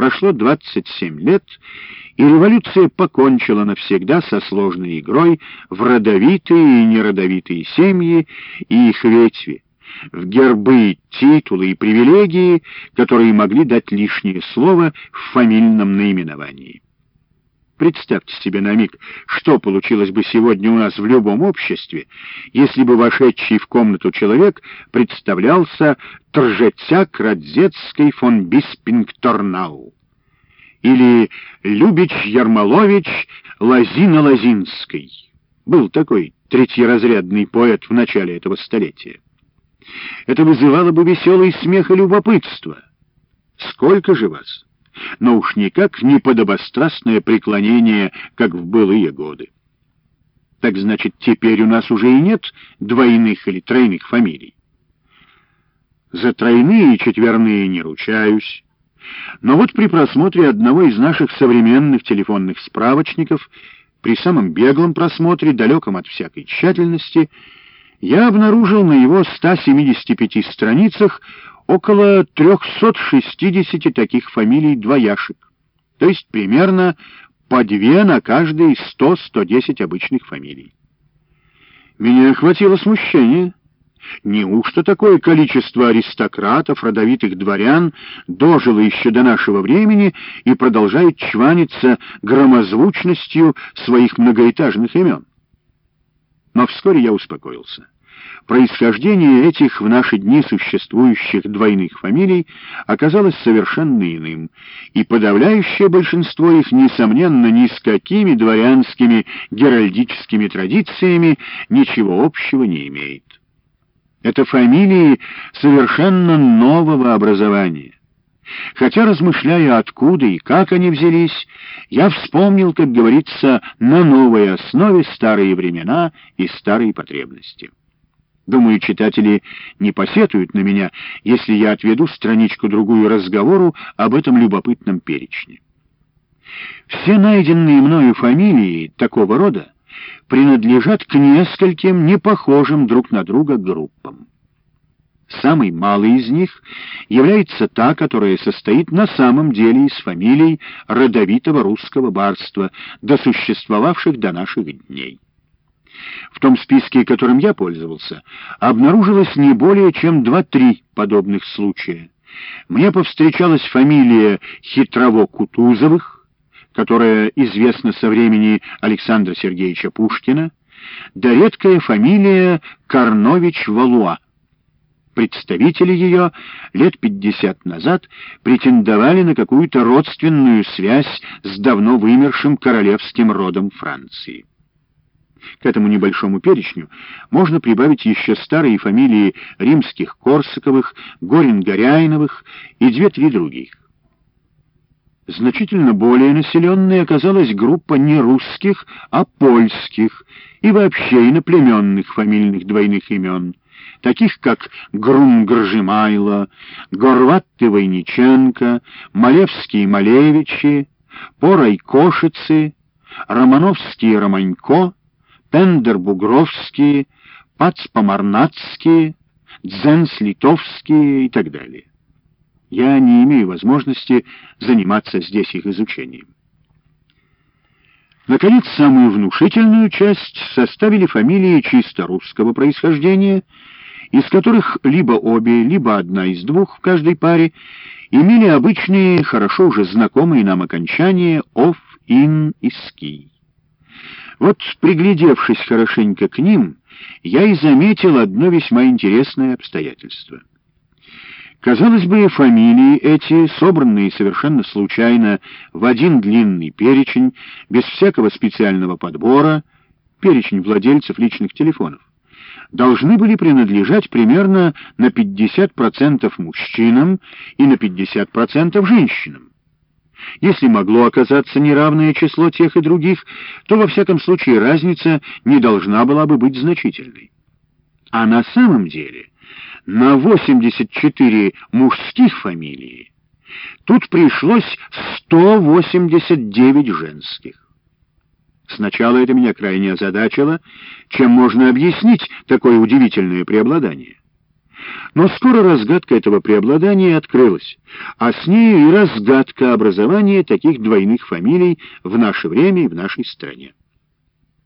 Прошло 27 лет, и революция покончила навсегда со сложной игрой в родовитые и неродовитые семьи и их ветви, в гербы, титулы и привилегии, которые могли дать лишнее слово в фамильном наименовании. Представьте себе на миг, что получилось бы сегодня у нас в любом обществе, если бы вошедший в комнату человек представлялся Тржецяк Радзецкой фон Биспингторнау или Любич Ярмолович Лазина-Лазинской. Был такой третьеразрядный поэт в начале этого столетия. Это вызывало бы веселый смех и любопытство. Сколько же вас? Но уж никак не подобострастное преклонение, как в былые годы. Так значит, теперь у нас уже и нет двойных или тройных фамилий. За тройные и четверные не ручаюсь. Но вот при просмотре одного из наших современных телефонных справочников, при самом беглом просмотре, далеком от всякой тщательности, я обнаружил на его 175 страницах около 360 таких фамилий двояшек, то есть примерно по две на каждые 100-110 обычных фамилий. Меня охватило смущение. Неужто такое количество аристократов, родовитых дворян дожило еще до нашего времени и продолжает чваниться громозвучностью своих многоэтажных имен? Но вскоре я успокоился. Происхождение этих в наши дни существующих двойных фамилий оказалось совершенно иным, и подавляющее большинство их, несомненно, ни с какими дворянскими геральдическими традициями ничего общего не имеет. Это фамилии совершенно нового образования. Хотя, размышляя, откуда и как они взялись, я вспомнил, как говорится, на новой основе старые времена и старые потребности. Думаю, читатели не посетуют на меня, если я отведу страничку-другую разговору об этом любопытном перечне. Все найденные мною фамилии такого рода принадлежат к нескольким непохожим друг на друга группам. Самой малой из них является та, которая состоит на самом деле из фамилий родовитого русского барства, досуществовавших до наших дней. В том списке, которым я пользовался, обнаружилось не более чем два-три подобных случая. Мне повстречалась фамилия Хитрово-Кутузовых, которая известна со времени Александра Сергеевича Пушкина, да редкая фамилия Карнович-Валуа. Представители ее лет пятьдесят назад претендовали на какую-то родственную связь с давно вымершим королевским родом Франции. К этому небольшому перечню можно прибавить еще старые фамилии римских Корсаковых, Горин-Горяиновых и две-три других. Значительно более населенной оказалась группа не русских, а польских и вообще иноплеменных фамильных двойных имен, таких как Грум-Гржимайло, Горватты-Войниченко, Малевские-Малевичи, Порой-Кошицы, Романовские-Романько, Пендер-Бугровские, Пац-Помарнацкие, Дзенс-Литовские и так далее. Я не имею возможности заниматься здесь их изучением. Наконец, самую внушительную часть составили фамилии чисто русского происхождения, из которых либо обе, либо одна из двух в каждой паре имели обычные, хорошо уже знакомые нам окончания «ов», «ин» и «ски». Вот, приглядевшись хорошенько к ним, я и заметил одно весьма интересное обстоятельство. Казалось бы, фамилии эти, собранные совершенно случайно в один длинный перечень, без всякого специального подбора, перечень владельцев личных телефонов, должны были принадлежать примерно на 50% мужчинам и на 50% женщинам. Если могло оказаться неравное число тех и других, то во всяком случае разница не должна была бы быть значительной. А на самом деле на 84 мужских фамилии тут пришлось 189 женских. Сначала это меня крайне озадачило, чем можно объяснить такое удивительное преобладание. Но скоро разгадка этого преобладания открылась, а с нею и разгадка образования таких двойных фамилий в наше время и в нашей стране.